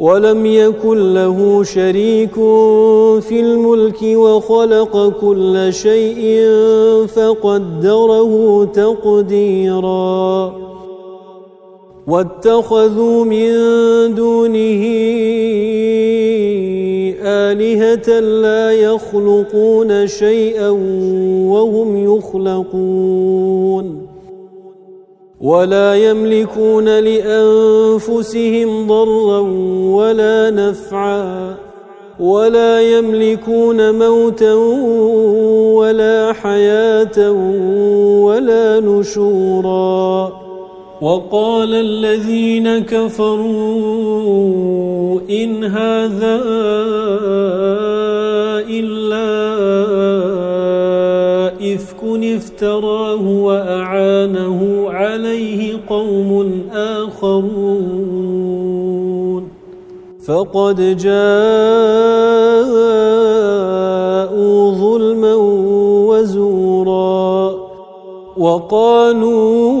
ولم يكن له شريك في الملك وخلق كل شيء فقدره تقديرا. واتخذوا من دونه آلهة لا يخلقون شيئا وهم يخلقون. ولا يملكون لأنفسهم ضرا ولا نفعا ولا يملكون موتا ولا حياة ولا نشورا. وقال الذين كفروا إن هذا إلا إفك افتراه وأعانه عليه قوم آخرون. فقد جاءوا ظلما وزورا وقالوا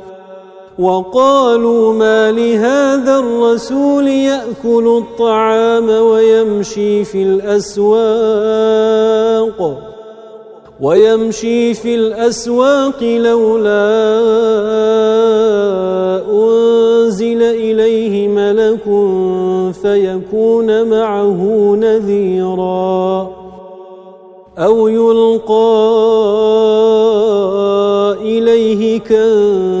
وقالوا ما لهذا الرسول يأكل الطعام ويمشي في الأسواق ويمشي في الأسواق لولا أنزل إليه ملك فيكون معه نذيرا أو يلقى إليه كنز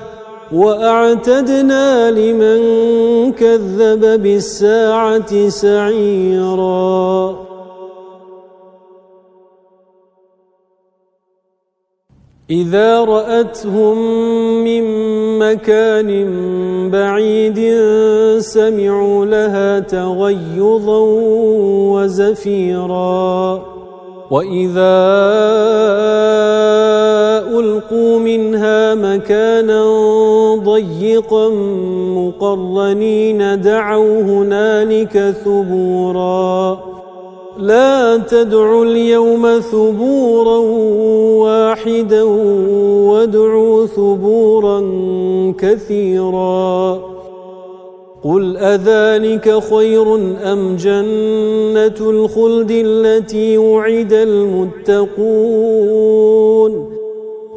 وأعتدنا لمن كذب بالساعة سعيرا. إذا رأتهم من مكان بعيد سمعوا لها تغيظا وزفيرا. وإذا ألقوا منها مكانا ضيقا مقرنين دعوا هنالك ثبورا. لا تدعوا اليوم ثبورا واحدا وادعوا ثبورا كثيرا. قل أذلك خير أم جنة الخلد التي وعد المتقون؟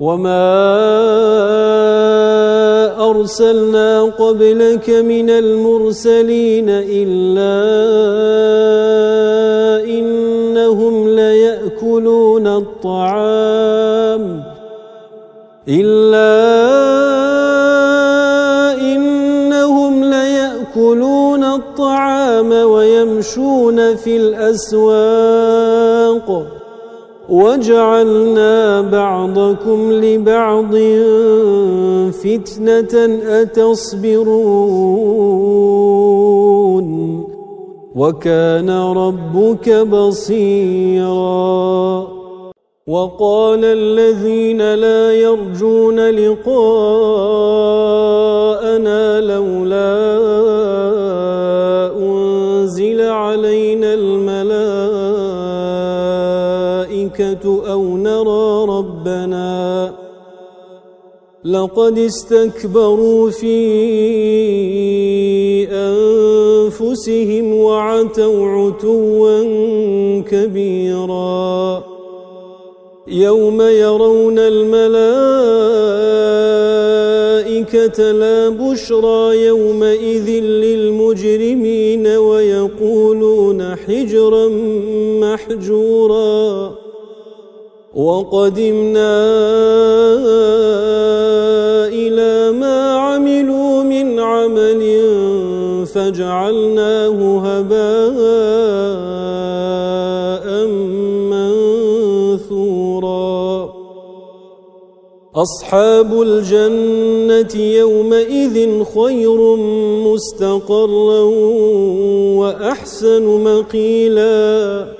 وما أرسلنا قبلك من المرسلين إلا إنهم ليأكلون الطعام إلا إنهم ليأكلون الطعام ويمشون في الأسواق وجعلنا بعضكم لبعض فتنة أتصبرون. وكان ربك بصيرا. وقال الذين لا يرجون لقاءنا لولا الملائكة أو نرى ربنا لقد استكبروا في أنفسهم وعتوا عتوا كبيرا يوم يرون الملائكة لا بشرى يومئذ للمجرمين ويقولون حجرا محجورا وقدمنا إلى ما عملوا من عمل فجعلناه هباء منثورا. أصحاب الجنة يومئذ خير مستقرا وأحسن مقيلاً.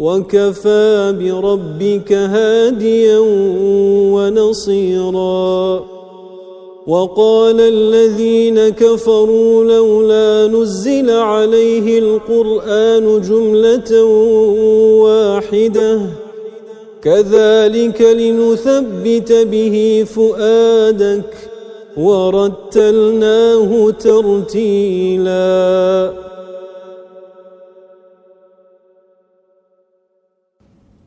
وكفى بربك هاديا ونصيرا. وقال الذين كفروا لولا نزل عليه القرآن جملة واحدة. كذلك لنثبت به فؤادك ورتلناه ترتيلا.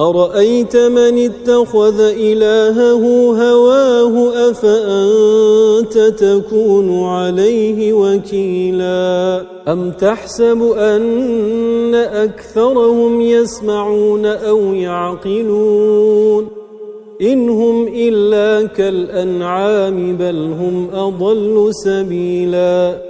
أرأيت من اتخذ إلهه هواه أفأنت تكون عليه وكيلا؟ أم تحسب أن أكثرهم يسمعون أو يعقلون؟ إن هم إلا كالأنعام بل هم أضل سبيلاً.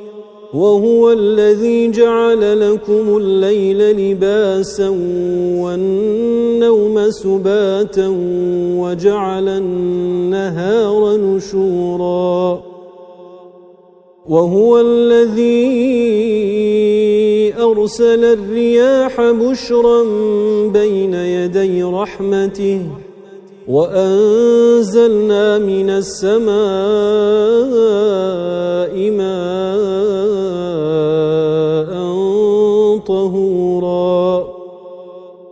وهو الذي جعل لكم الليل لباسا والنوم سباتا وجعل النهار نشورا. وهو الذي أرسل الرياح بشرا بين يدي رحمته وأنزلنا من السماء ماء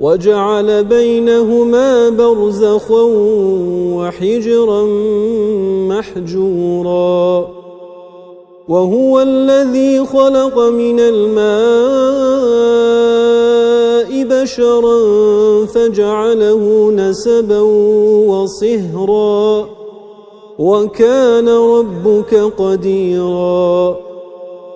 وجعل بينهما برزخا وحجرا محجورا. وهو الذي خلق من الماء بشرا فجعله نسبا وصهرا. وكان ربك قديراً.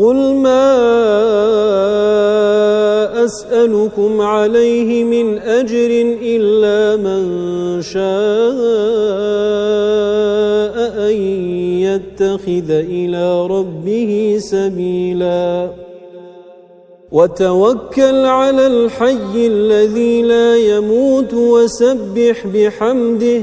قل ما أسألكم عليه من أجر إلا من شاء أن يتخذ إلى ربه سبيلا وتوكل على الحي الذي لا يموت وسبح بحمده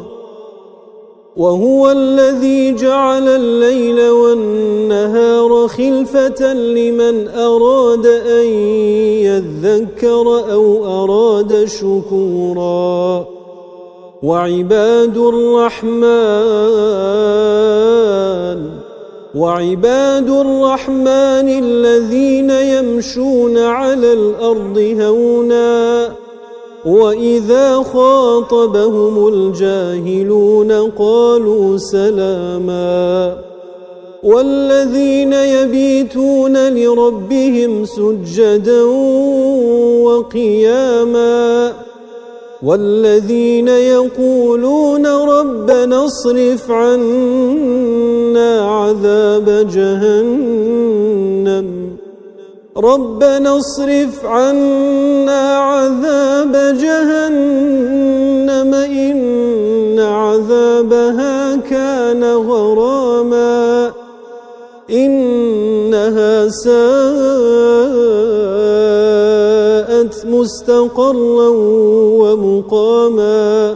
وهو الذي جعل الليل والنهار خلفة لمن أراد أن يذكر أو أراد شكورا. وعباد الرحمن وعباد الرحمن الذين يمشون على الأرض هوناً. وَإِذَا خَاطَبَهُمُ الْجَاهِلُونَ قَالُوا سَلَامًا وَالَّذِينَ يَبِيتُونَ لِرَبِّهِمْ سُجَّدًا وَقِيَامًا وَالَّذِينَ يَقُولُونَ رَبَّنَا اصْرِفْ عَنَّا عَذَابَ جَهَنَّمَ ربنا اصرف عنا عذاب جهنم إن عذابها كان غراما. إنها ساءت مستقرا ومقاما.